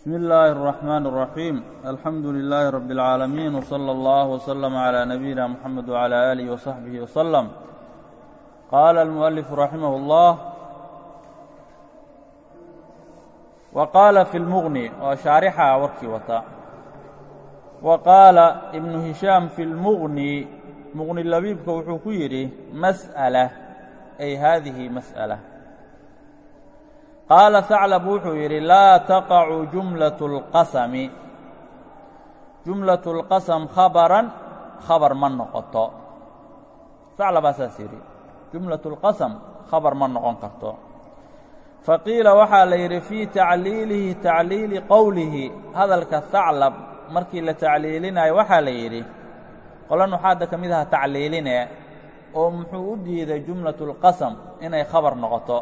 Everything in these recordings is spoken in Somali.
بسم الله الرحمن الرحيم الحمد لله رب العالمين وصلى الله وسلم على نبينا محمد وعلى آله وصحبه وسلم قال المؤلف رحمه الله وقال في المغني وشارحa warkii wata وqاaل iبن هiشhاaم في المغني مغني لبيبka wuxuu ku yidhi masألة ay hadihi masألة qaala ثaclب wuxuu yidhi laa taqacu jumlaة الqasmi jumlaة الqasm khabaran khabar ma noqoto ثaclabaa saas yidhi jumlaة الqasm khabar ma noqon karto faqiila waxaa la yidhi fii tacliilihi tacliili qowlihi hadalka haclab markii la tacliilinayo waxaa la yidhi qolo nuxaadda ka mid aha tacliiline oo muxuu u diiday jumlaة الqasm inay khabar noqoto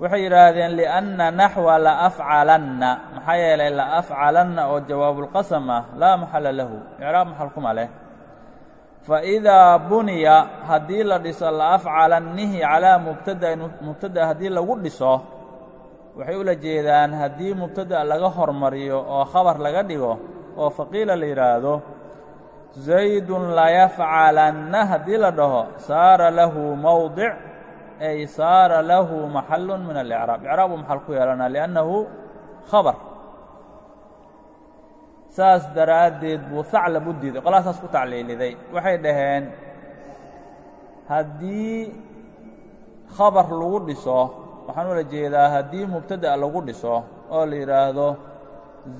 waxay yidhaahdeen liأnna naxwa laafcalanna maxaa yeelay laafcalanna oo jawaabulqasam ah laa maxala lahu. Icraab maxal kuma leh. Faidaa buniya haddii la dhiso laafcalannihi calaa mubtadain mubtada haddii lagu dhiso waxay ula jeedaan haddii mubtada laga hormariyo oo khabar laga dhigo oo faqiila la yidhaahdo zaydun layafcalanna haddii la dhaho saara lahu mowdic ay saara lahu maxalu min alicraab icraabuu maxal ku yeelanaa liannahu khabar saas daraaddeed buu haclab u diiday qolaa saas ku tacliiliday waxay dhaheen haddii khabar lagu dhiso waxaan ula jeedaa haddii mubtada'a lagu dhiso oo la yidhaahdo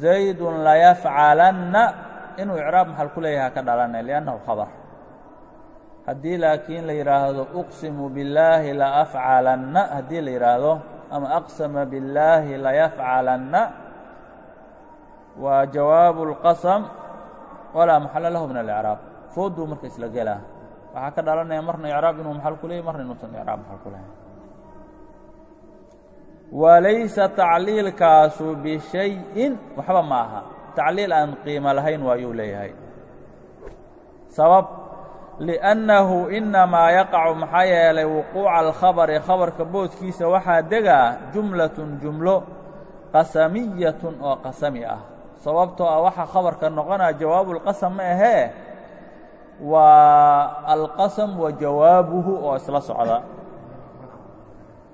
zaydun layafcalanna inuu icraab maxal ku leeyaha ka dhalanay liannahu khabar haddii laakiin la yidhaahdo uqsimu billaahi laafcalanna haddii la yidhaahdo ama aqsama billaahi layafcalanna waa jawaabu اlqasam walaa maxala lahu min alicraab fooduu marka isla gelaa. Waxaa ka dhalanaya marna icraab inuu maxal ku leeyay marna inuusan icraab maxal ku walaysa tacliilkaasu bishayin waxba ma aha. Tacliil aan qiimo lahayn waayuu leeyahay. Sabab liأnnahu inamaa yaqacu maxaa yeelay wuquuca alkhabari khabarka booskiisa waxaa degaa jumlatun jumlo qasamiyatun oo qasami ah sababtoo ah waxa khabarka noqonaya jawaabulqasam ma ahee waa alqasam wa jawaabuhu oo isla socda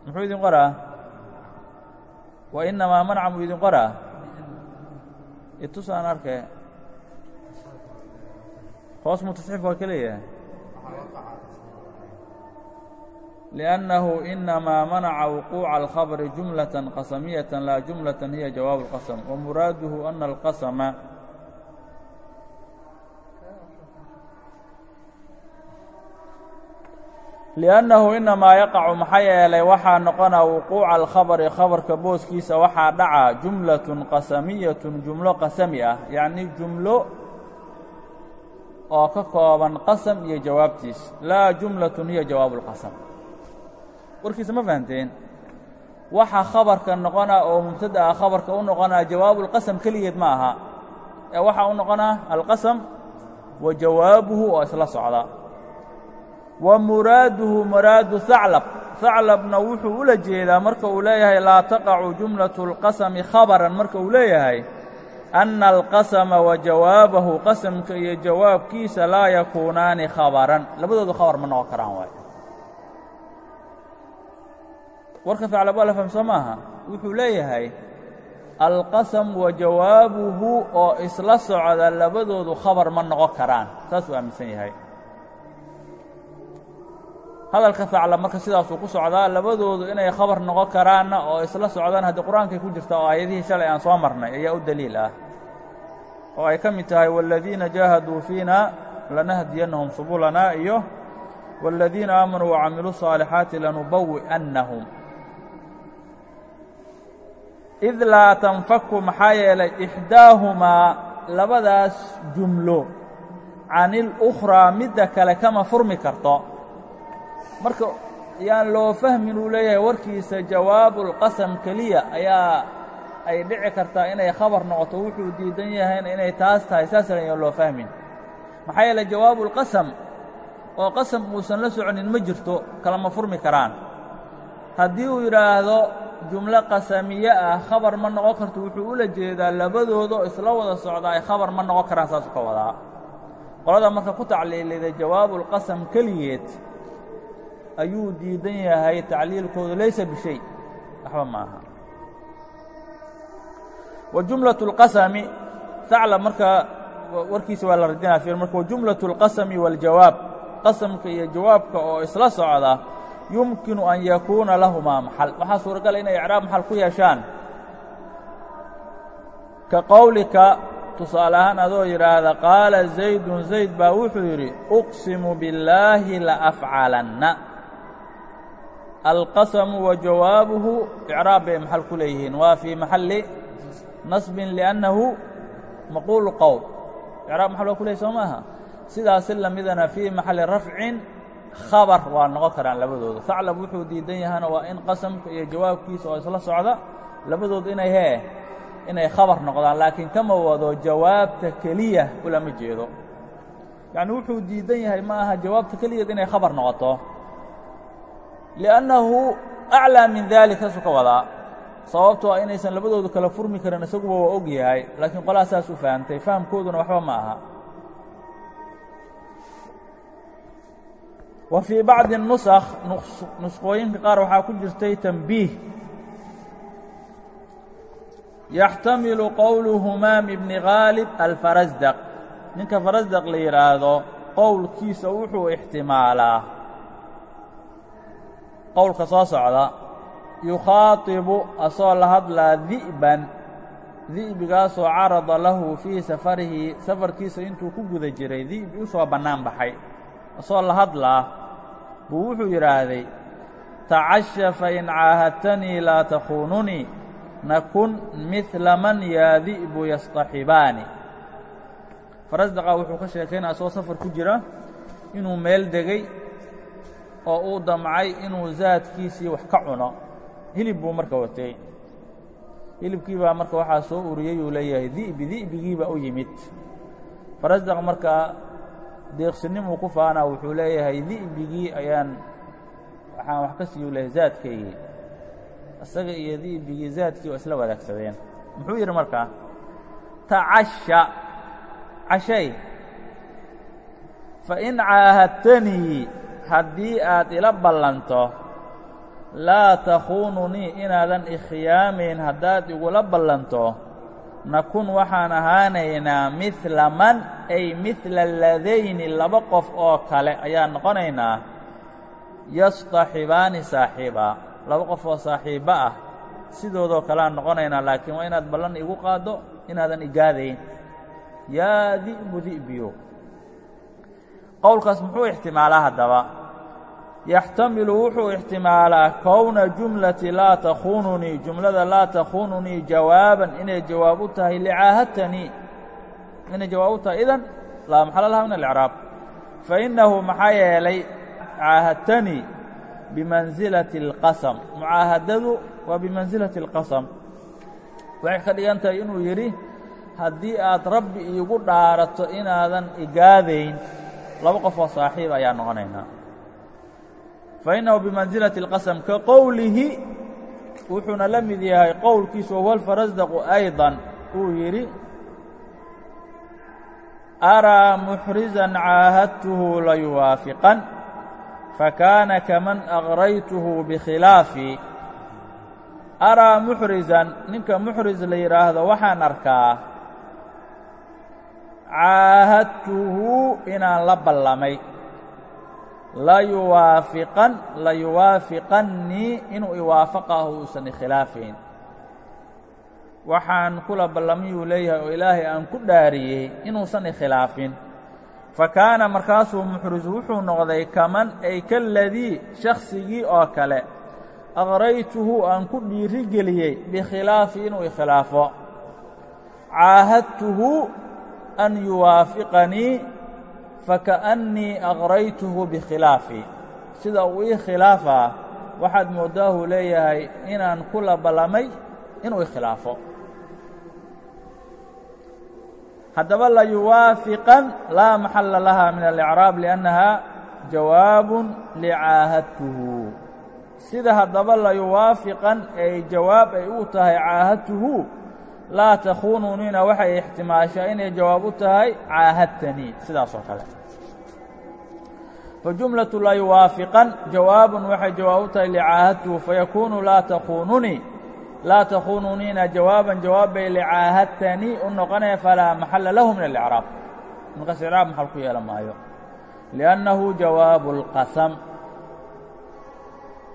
muxuu idin qoraa wa inamaa manca muu idin qoraa itus aan arke hoos mu tasxiif waa ka leeyahay لأnnahu inamaa manaca wuquuca alkhabri jumlaة qasamiyة laa jumlaة hiya jawaab اlqasm wamuraaduhu ana alqasma liأnnahu inamaa yaqacu maxaa yeelay waxaa noqona wuquuca alkhabri khabarka booskiisa waxaa dhaca jumlaة qasamiyaة jumlo qasami ah yacni jumlo oo ka kooban qasam iyo jawaabtiis laa jumlaة hiya jawaab اlqasm warkiisa ma fahamteen waxa khabarka noqonaa oo mubtada'a khabarka u noqonaa jawaabulqasam keligeed ma aha ee waxaa u noqonaa alqasam wa jawaabuhu oo isla socda wa muraaduhu muraadu haclab haclabna wuxuu ula jeedaa marka uu leeyahay laa taqacu jumlaةu اlqasami khabaran marka uu leeyahay anna alqasama wa jawaabahu qasamka iyo jawaabkiisa laa yakuunaani khabaran labadoodu khabar ma noqon karaan waay warka la fahmsoo maaha wuxuu leeyahay alqasam wa jawaabuhu oo isla socda labadoodu khabar ma noqon karaan saasuu aaminsan yahay hadalka facla marka sidaasuu ku socdaa labadoodu inay khabar noqon karaanna oo isla socdaan haddii qur'aankay ku jirta oo aayadihii shalay aan soo marnay ayaa u daliil ah. Oo ay ka mid tahay waaladiina jaahaduu fiina lanahdiyannahum subulanaa iyo waaladiina aamanuu wacamiluu saalixaati lanubawi'annahum. Id laa tanfaku maxaa yeelay ixdaahumaa labadaas jumlo canilukhraa midda kale kama furmi karto marka yaan loo fahmin uu leeyahay warkiisa jawaabulqasam keliya ayaa ay dhici kartaa inay khabar noqoto. Wuxuu diidan yahayna inay taas tahay saasna yaan loo fahmin. Maxaa yeelay jawaabulqasam oo qasam uusan la soconin ma jirto kalama furmi karaan. Haddii uu yidhaahdo jumlo qasamiye ah khabar ma noqon karto wuxuu ula jeedaa labadooda oo isla wada socda ay khabar ma noqon karaan saasuu ka wadaa. Qolada marka ku tacliiliday jawaabulqasam keligeed ayuu diidan yahay tacliilkoodu laysa bishay waxba ma aha wa jumlaة اlqasami haclab marka warkiisa waa la radinaa fi marka wajumlaة اlqasami wاljawaab qasamka iyo jawaabka oo isla socda yumkinu an yakuuna lahumaa maxal waxaa suuragala inay icraab maxal ku yeeshaan ka qowlika tusaale ahaan adoo yidhaahda qaala zaydun zayd baa wuxuu yidhi uqsimu billaahi laafcalanna alqasamu wa jawaabuhu icraab bay maxal ku leeyihiin waa fii maxalli nasbin liannahu maquulu qowl icraab maxal waa ku leeyihiin soo maaha sidaasi lamidana fii maxalli rafcin khabar waa noqon karaan labadooda haclab wuxuu diidan yahana waa in qasamka iyo jawaabkiisa oo isla socda labadooda inay hee inay khabar noqdaan laakiin kama wado jawaabta keliya ulama jeedo yacni wuxuu diidan yahay ma aha jawaabta keligeed inay khabar noqoto liannahu aclaa min dalik saasuu ka wadaa sababtoo inaysan labadoodu kala furmi karin isaguba waa og yahay laakiin qolaha saas u fahamtay fahamkooduna waxba ma aha wa fii bacdi nusakh nusqooyinka qaar waxaa ku jirtay tambiih yaxtamilu qowlu humaam ibni khaalib alfarasdaq ninka farasdaq la yidhaahdo qowlkiisa wuxuu ixtimaalaa qowlka soo socda yukhaatibu asoo la hadlaa di'ban di'bigaasoo carada lahu fii safarihi safarkiisa intuu ku guda jiray di'bi u soo bannaan baxay. Asoo la hadlaa buu wuxuu yidhaahday tacasha fain caahadtanii laa takhuununii nakun midla man yaa di'bu yastaxibaani. Farasdaqa wuxuu ka sheekaynaya asoo safar ku jira inuu meel degey oo uu damcay inuu zaadkiisii wax ka cuno. Hilib buu marka watay. Hilibkii baa marka waxaa soo uriyey uu leeyahay di'bi di'bigii baa u yimid. Farasdaq markaa deeqsinimuu ku faanaa wuxuu leeyahay di'bigii ayaan waxaan wax ka siiyu leeyahay zaadkaygii isaga iyo di'bigii zaadkii waa isla wadaagsadeen. Muxuu yidhi markaa tacasha cashay fain caahadtanii haddii aad ila ballanto laa takhuununii inaadan ikhyaamayn haddaad igula ballanto nakun waxaan ahaanaynaa midla man ay midla ladayni laba qof oo kale ayaan noqonaynaa yastaxibaani saaxiibaa laba qof oo saaxiibba ah sidoodoo kaleaan noqonaynaa laakiin waa inaad ballan igu qaaddo inaadan igaadayn. Yaa di'bu di'biyo. Qowlkaas muxuu ixtimaalaa haddaba yaxtamilu wuxuu ixtimaalaa kowna jumlati laa takhuununii jumlada laa takhuununii jawaaban inay jawaab u tahay licaahadtanii inay jawaab u tahay idan laa maxala laha min alicraab. Fainnahu maxaa yeelay caahadtanii bimansilati اlqasam mucaahadadu waa bimansilati اlqasam waxay ka dhigan tahay inuu yidhi haddii aad rabbi iigu dhaarato inaadan igaadayn laba qof oo saaxiib ayaa noqonaynaa fainnahu bimansilati اlqasam ka qowlihi wuxuuna la mid yahay qowlkiisu wahuwa alfarasdaqu ayضa uu yidhi araa muxrizan caahadtuhu layuwaafiqan fakaana kaman aqraytuhu bikhilaafi araa muxrizan ninka muxris la yidhaahdo waxaan arkaa caahadtuhu inaan la ballamay layuwaafiqan layuwaafiqannii inuu iwaafaqahu uusan ikhilaafayn waxaan kula ballamiyuu leeyahay oo ilaahay aan ku dhaariyey inuusan ikhilaafin fa kaana markaasuu muxris wuxuu noqday kaman ay kaladii shaksigii oo kale. Aqraytuhu aan ku dhiiri geliyey bikhilaafi inuu ikhilaafo. Caahadtuhu an yuwaafiqanii fakaأnnii aqraytuhu bikhilaafi sida uu ii khilaafaa waxaad moodaahuu leeyahay inaan kula ballamay inuu ikhilaafo haddaba layuwaafiqan laa maxalla laha min alicraab liannaha jawaabun licaahadtuhu sida haddaba la yuwaafiqan ay jawaab ay u tahay caahadtuhu laa takhuununina waxay ixtimaashaa inay jawaab u tahay caahadtanii sidaas oo kale fajumlaةu laa yuwaafiqan jawaabun waxay jawaab u tahay laa takuununii laa takhuununiina jawaaban jawaab bay licaahadtanii u noqonaya falaa maxala lahu min alicraab markaas icraab maxal ku yeelan maayo liannahu jawaabu اlqasam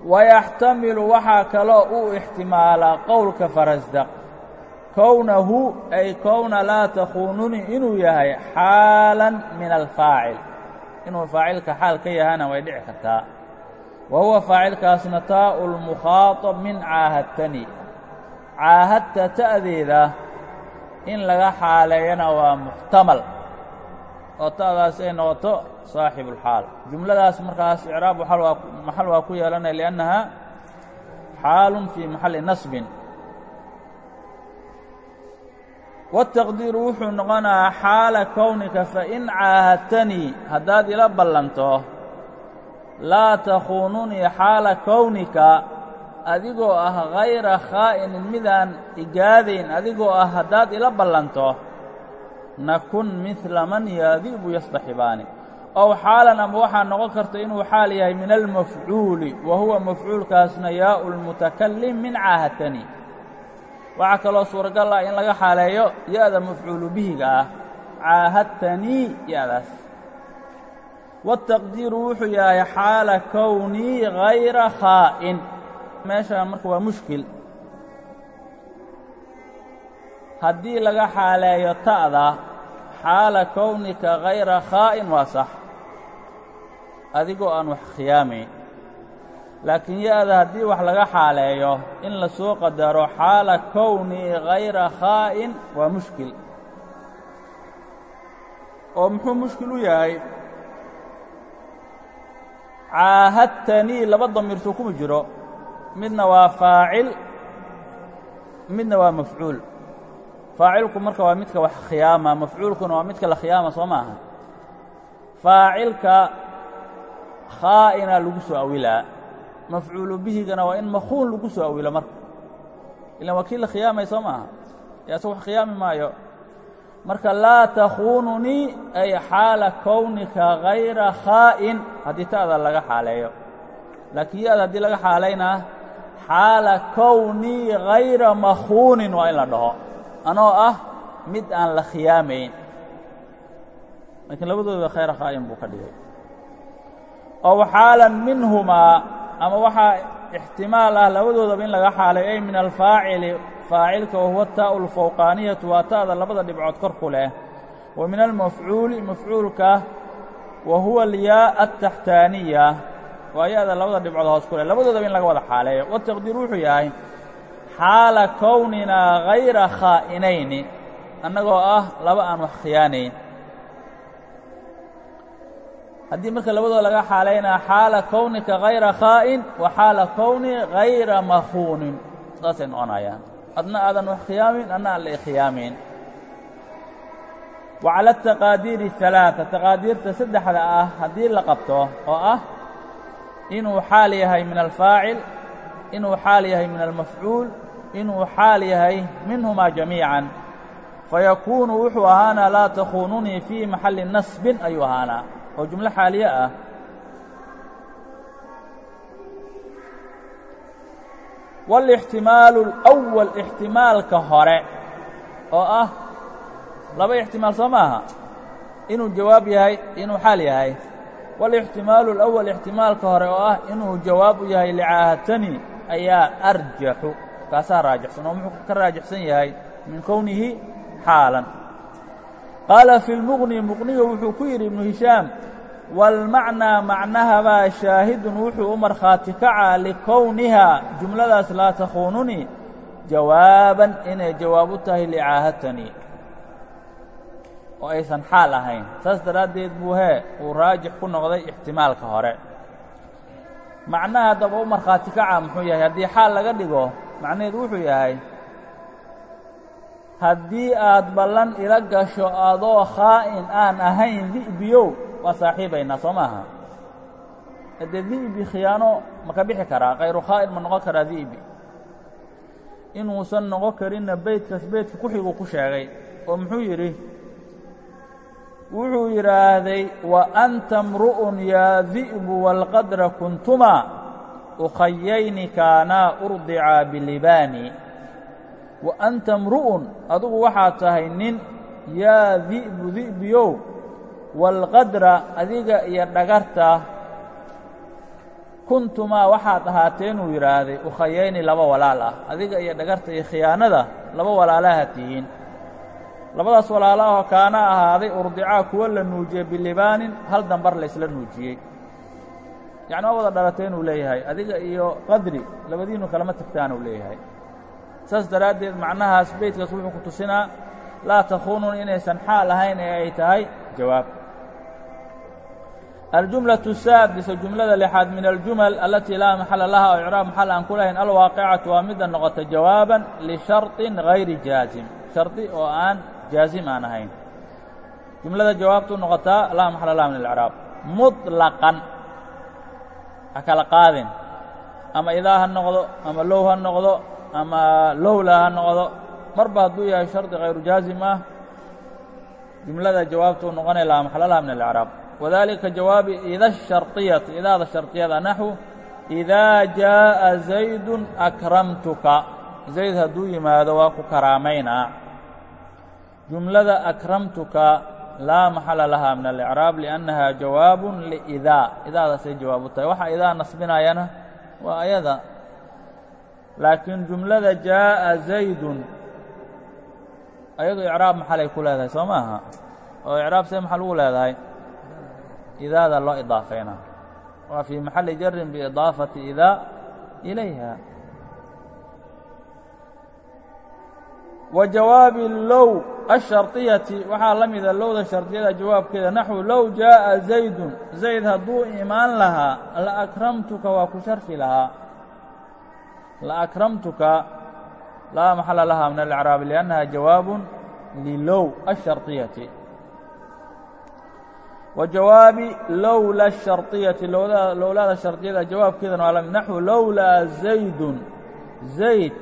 wayaxtamilu waxaa kaloo uu ixtimaalaa qowlka farasdaq kownahu ay kowna laa takhuununii inuu yahay xaalan min alfaacil inuu faacilka xaal ka yahana way dhici kartaa. Wa huwa faacilkaasna taa'u lmukhaaطab min caahadtani caahadta ta'deeda in laga xaaleeyana waa muxtamal oo ta'daas ay noqoto saaxibu اlxaal jumladaas markaas icraab maxal waa ku yeelanaya liannaha xaalun fii maxalli nasbin والتqديiru wuxuu noqonayaa xaala kownika fain caahadtanii haddaad ila ballanto laa takhuununii xaala kownika adigoo ah hayra khaa'inin midaan igaadayn adigoo ah haddaad ila ballanto nakun midla man yaadibu yastaxibaani ow xaalan ama waxaa noqon karta inuu xaal yahay min almafcuuli wa huwa mafcuulkaasna yaa'u lmutakalim min caahadtanii waxaa kaloo suuragal ah in laga xaaleeyo ya-da mafcuulu bihiga ah caahadtanii ya-daas. Wuxuu yahay xaala kownii hayra khaa'in. Meeshaan marka waa mushkil. Haddii laga xaaleeyo ta'da xaala kownika hayra khaa'in waa sax. Adigoo aan wax khiyaamayn laakiin ya-da haddii wax laga xaaleeyo in la soo qadaro xaala kownii hayra khaa'in waa mushkil. Oo muxuu mushkil u yahay? Caahadtanii laba damiirtuu kuma jiro. Midna waa faacil midna waa mafcuul. Faacilku marka waa midka wax khiyaama mafcuulkuna waa midka la khiyaama soo ma aha faacilka khaa'ina lagu soo awilaa mafcuulu bihigana waa in makhuun lagu soo awilo marka. Ilan waa kii la khiyaamay soo maaha. Ee asagu wax khiyaami maayo. Marka laa takhuununii ay xaala kownika hayra khaa'in. Haddii ta'da laga xaaleeyo. Laakiin ya-da haddii laga xaalaynaa xaala kownii hayra makhuunin waa in la dhaho. Anoo ah mid aan la khiyaamayn. Laakiin labadooda khayra khaa'in buu ka dhigay. Ow xaalan minhumaa ama waxaa ixtimaal ah labadoodaba in laga xaalayo ay min alfaacili faacilka wahuwa taa'u lfawqaaniyatu waa ta'da labada dhibcood kor ku leh. Wa min almafcuuli mafcuulka wa huwa alyaa altaxtaaniya waa ya-da labada dhibcood hoos ku leh. Labadoodaba in laga wada xaaleeyo wataqdiir wuxuu yahay xaala kowninaa hayra khaa'inayni annagoo ah laba aan wax khiyaanayn haddii marka labadoo laga xaalaynaa xaala kownika hayra khaa'in wa xaala kowni hayra makhuunin. Saasay noqonayaan. Adna aadan wax khiyaamin adna aan la ikhiyaamin wa cala ataqaadiiri alaaثa taqaadiirta saddexda ah haddii la qabto oo ah inuu xaal yahay min alfaacil inuu xaal yahay min almafcuul inuu xaal yahay minhumaa jamiican. Fayakuunu wuxuu ahaanaa laa takhuununii fii maxalli nasbin ayuu ahaanaa oo jumlo xaaliye ah wاlاxtimaalu اlأwal ixtimaalka hore oo ah laba ixtimaal soo maaha inuu jawaab yahay inuu xaal yahay wاlاxtimaalu اlأwal ixtimaalka hore oo ah inuu jawaab u yahay licaahadtani ayaa arjaxu kaasaa raajixsan oo muxuu ka raajixsan yahay min kownihi xaalan qaala fi lmuqni muqniga wuxuu ku yidhi ibnu hishaam waalmacnaa macnahabaa shaahidun wuxuu u markhaati kacaa likownihaa jumladaas laa takhuununii jawaaban inay jawaab u tahay licaahadtanii oo aysan xaal ahayn saas daraaddeed buu hee uu raajix ku noqday ixtimaalka hore macnaha haddaba u markhaati muxuu yahay haddii xaal laga dhigo macnaheedu wuxuu yahay haddii aad ballan ila gasho adoo khaa'in aan ahayn di'biyow waa saaxiibaynaa soo maaha. Dee di'bi khiyaano ma ka bixi karaa? Kayru khaa'in ma noqon karaa di'bi inuusan noqon karinna beydkaas beydka ku xiguu ku sheegay oo muxuu yidhi? Wuxuu yidhaahday wa anta mru'un yaa di'bu waalqadra kuntuma ukhayayni kaanaa urdicaa bilibaani wa anta mru'un adugu waxaad tahay nin yaa di'bu di'biyow waalqadra adiga iyo dhagarta kuntumaa waxaad ahaateenuu yidhaahday ukhayayni laba walaal ah adiga iyo dhagarta iyo khiyaanada laba walaalaha tihiin. Labadaas walaalaahoo kaana ahaaday urdicaa kuwa la nuujiyey bilibaanin hal dambar la isla nuujiyey. Yacni waa wada dhalateen uu leeyahay adiga iyo qadri labadiinu kalama tagtaan uu leeyahay saas daraaddeed macnahaas beydkaas wuxuu ku tusinaa laa takhuunuun inaysan xaal ahayn ee ay tahay jawaab aljumlaة الsaadisa jumlada lixaad min aljumal alatii laa maxala laha oo icraab maxal aan ku lahayn alwaaqicatu waa midda noqota jawaaban lisharطin hayri jaazim shardi oo aan jaazim aan ahayn jumlada jawaabtu noqotaa laa maxala laha min alcraab muطlaqan ha kala qaadin ama idaa ha noqdo ama low ha noqdo ama lowla ha noqdo marba hadduu yahay shardi hayru jaazim ah jumlada jawaabtu noqonaya laa maxala laha min alcraab wadalika jawaabi ida الsharطiyatu idaada sharطiyada naxو إidaa jaaءa زaydu akramtuka zayd hadduu yimaado waa ku karaamaynaa jumlada akramtuka laa maxala laha min alإcraab liأnnaha jawaab liإidaa idaadaasay jawaab u tahay waxa idaa nasbinayana waa ayada laakiin jumlada jaaءa zaydun ayadu icraab maxalay ku leedahay soo maaha oo icraab see maxal ugu leedahay idaada loo idaafayna waa fii maxalli jarin biidaafati idaa ilayha wa jawaabi low asharطiyati waxaa la mida lowda shardiyada jawaabkeeda naxwu low jaaءa zaydun zayd hadduu imaan lahaa laakramtuka waa ku sharfi lahaa laakramtuka laa maxala laha min alإcraabi liأnnaha jawaab lilow asharطiyati wa jawaabi lowla الsharطiyati lowlaada shardiyada jawaabkeedana waa lamid naxwu lowlaa zaydun zayd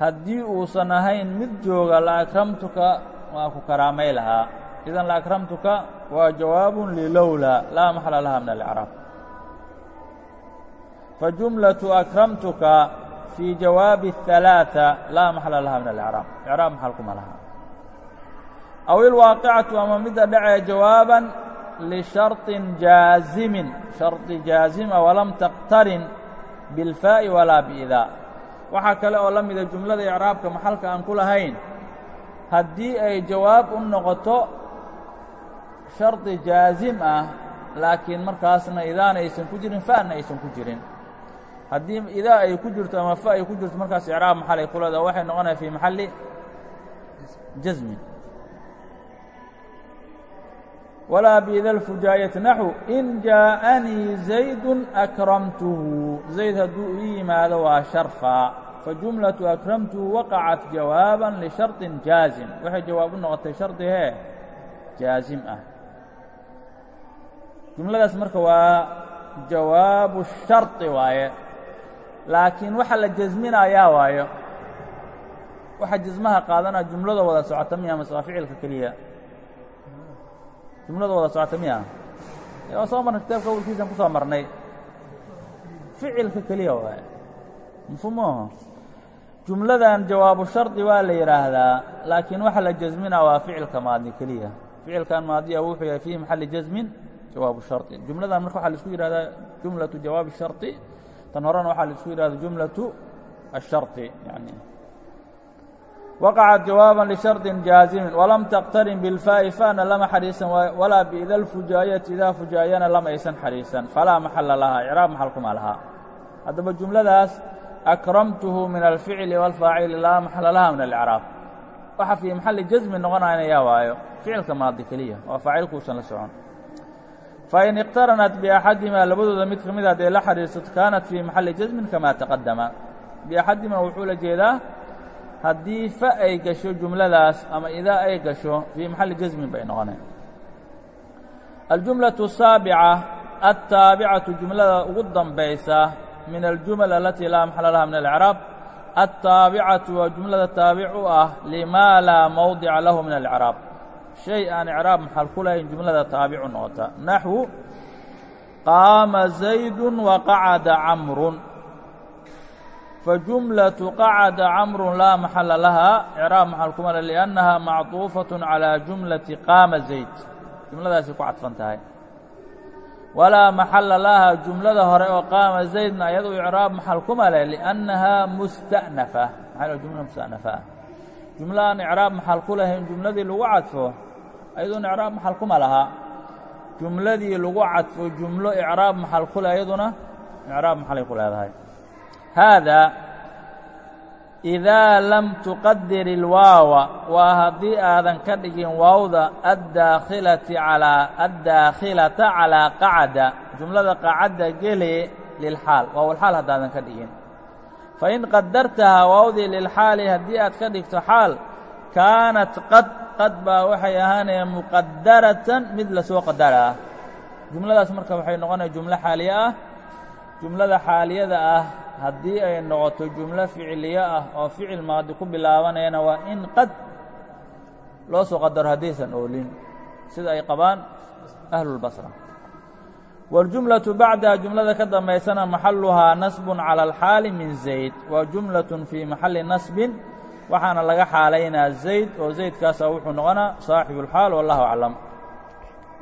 haddii uusan ahayn mid jooga laakramtuka waa ku karaamay lahaa idan laakramtuka waa jawaab lilowlaa laa maxala laha min alإcraab fajumlaة akramtuka fii jawaabi الثalaaثة laa maxala laha min alإcraab icraab maxal kuma laha aw ilwaaqicatu ama midda dhacee jawaaban lisharطin jaazimin sharطi jaazima walam taqtarin biاlfaa'i walaa biidaa waxaa kale oo la mida jumlada icraabka maxalka aan ku lahayn haddii ay jawaab u noqoto sharطi jaazim ah laakiin markaasna idaana aysan ku jirin fa'na aysan ku jirin haddii idaa ay ku jirto ama fa ay ku jirto markaas icraab maxalay ku leedaha waxay noqonaya fii maxalli jasmin walaa biida lfujaayati naxu in jaaءanii zaydun akramtuhu zayd hadduu ii yimaado waa sharfaa fajumlaةu akramtuhu waqacat jawaaban lisharطin jaazim waxay jawaab u noqotay shardihee jaazim ah jumladaas marka waa jawaabu sharطi waaye laakiin waxa la jasminayaa waayo. Waxa jasmaha qaadanaa jumlada wada socota miya mase waa ficilka keliya. Jumlada wada socota miya. Waa soo marnay kitaabka awalkiisan ku soo marnay. Ficilka keliya waaye mafhuumaho jumladan jawaabu shardi waa la yidhaahdaa laakiin waxa la jasminaa waa ficilka maadi keliya. Ficilkan maadiya wuxuu yahay fii maxalli jasmin jawaabu shardi. Jumladan marka waxaa la yidhahdaa jumlaةu jawaabi shardi tan horena waxaa la isku yidhahda jumlaةu الsharطi yani waqacat jawaaban lisharطin jaazimin walam taqtarin biاlfaa'i fa'na lama xariisan walaa biida lfujaayati idaa fujaayana lama aysan xariisan falaa maxala lahaa icraab maxal kuma lahaa haddaba jumladaas akramtuhu min alficli wاlfaacili laa maxala laha min alإcraab waxa fii maxalli jasmi noqonaynaya waayo ficilka maadi keliya waa faacilkuusan la socon fain iqtaranat biaxadimaa labadooda mid ka mid hadday la xidhiirsato kaanat fii maxalli jasmin kama taqadama biaxadimaa wuxuu la jeedaa haddii fa ay gasho jumladaas ama idaa ay gasho fii maxalli jasmin bay noqoneen aljumlaةu الsaabica aلtaabicatu jumlada ugu dambaysa min aljumal alatii laa maxala laha min alإcraab aلtaabicatu waa jumlada taabic u ah limaa laa mawdica lahu min alإcraab shay aan icraab maxal ku lahayn jumlada taabicu noqota naxwu qaama zaydu waqacada camrun fajumlaةu qacada camrun laa maxala laha icraab maxal kuma le liأnnaha macطuufaة calىa jumlati qaama zayd jumladaasay ku cadfan tahay walaa maxala laha jumlada hore oo qaama zaydna ayadu icraab maxal kuma leh liأnnaha musta'nafa maxaa jumla musta'nafa ah jumla aan icraab maxal ku lahayn jumladii lagu cadfo ayadoona icraab maxal kuma laha. Jumladii lagu cadfo jumlo icraab maxal ku leh ayaduna icraab maxalay ku leedahay. Haada idaa lam tuqadir ilwaawa waa haddii aadan ka dhigin waawda addaakhilati calaa addaakhilata calaa qacda jumlada qacadda gele lilxaal waawlxaal haddaadan ka dhigin. Fain qadartahaa waawdii lilxaali haddii aad ka dhigto xaal kaanat qad qad baa waxay ahaanaya muqadaratan mid la soo qadaraa jumladaas marka waxay noqonaya jumlo xaaliye ah. Jumlada xaaliyada ah haddii ay noqoto jumlo ficiliyo ah oo ficil maadi ku bilaabanayana waa in qad loo soo qadaro haddaysan oolin. Sida ay qabaan ahlulbasra waljumlatu bacdaha jumlada ka dambaysana maxaluhaa nasbun cala alxaali min zayd. Wa jumlatun fii maxalli nasbin waxaana laga xaalaynaa zayd oo zaydkaasa wuxuu noqonaa saaxibu اlxaal wallahu aclam